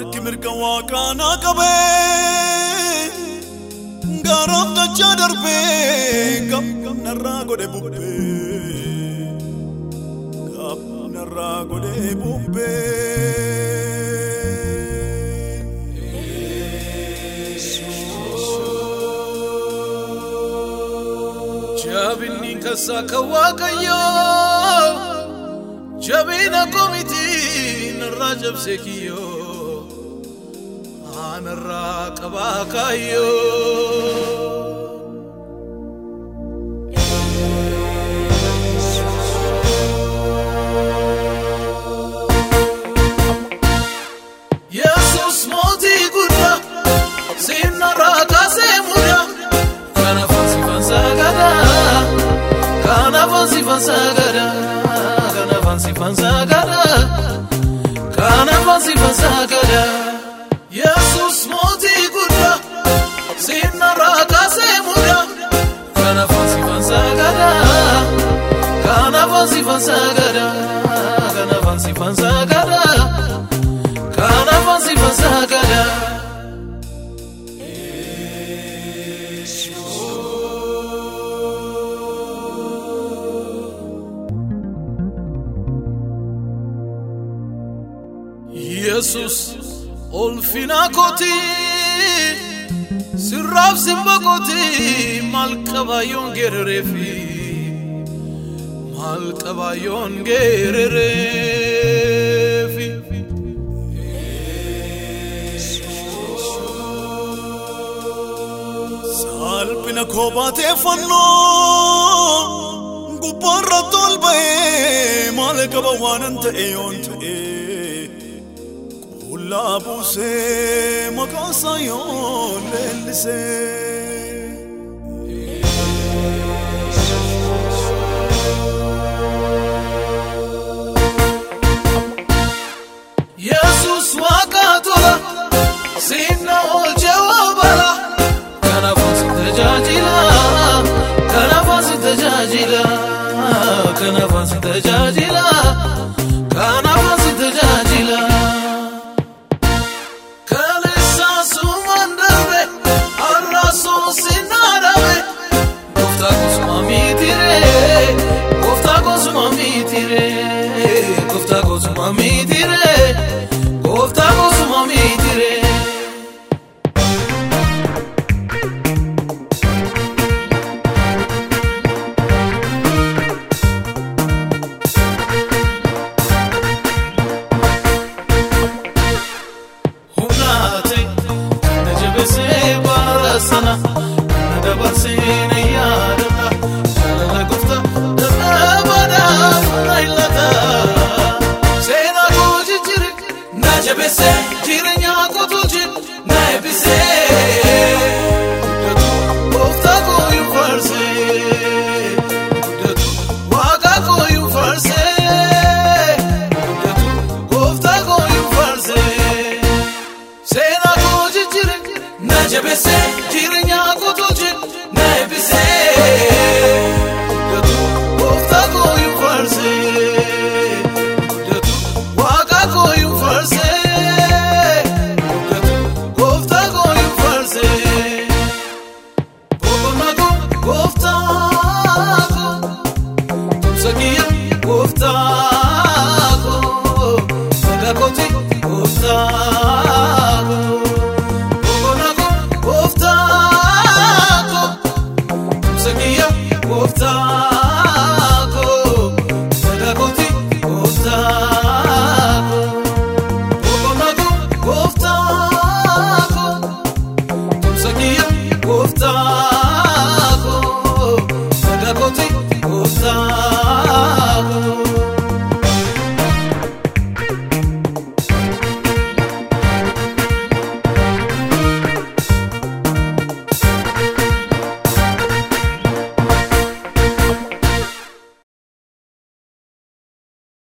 harki mirga waaqaa naa qabee gaaraaf dachaa darbee gab narraa godhe bubbee gab narraa godhe bubbee. Jabinni kasaa kan waaqayyoo jabina komitii narraa cabsee kiyyoo aanarraa qabaa kaayyoo. Yesus mootii guddaa sinarraa kaasee sifan sagadaa kanaafan sifan sagadaa kanaafan sifan sagadaa kanaafan sifan sagadaa. Yesus ulfina kooti سرابسن بقوتي مالقبايون غيررفي مالقبايون غيررفي سالبنا كوباتي فنو قبرة طلبي مالقبا وانن تأيون تأيون لابوسه مقاصا يون للسه يسوس وقاتلا سينا الجوابلا كان فاس تجاجلا كان فاس تجاجلا كان فاس تجاجلا sana عجب السير جيرنا قدوج نائب السير Gooftaa.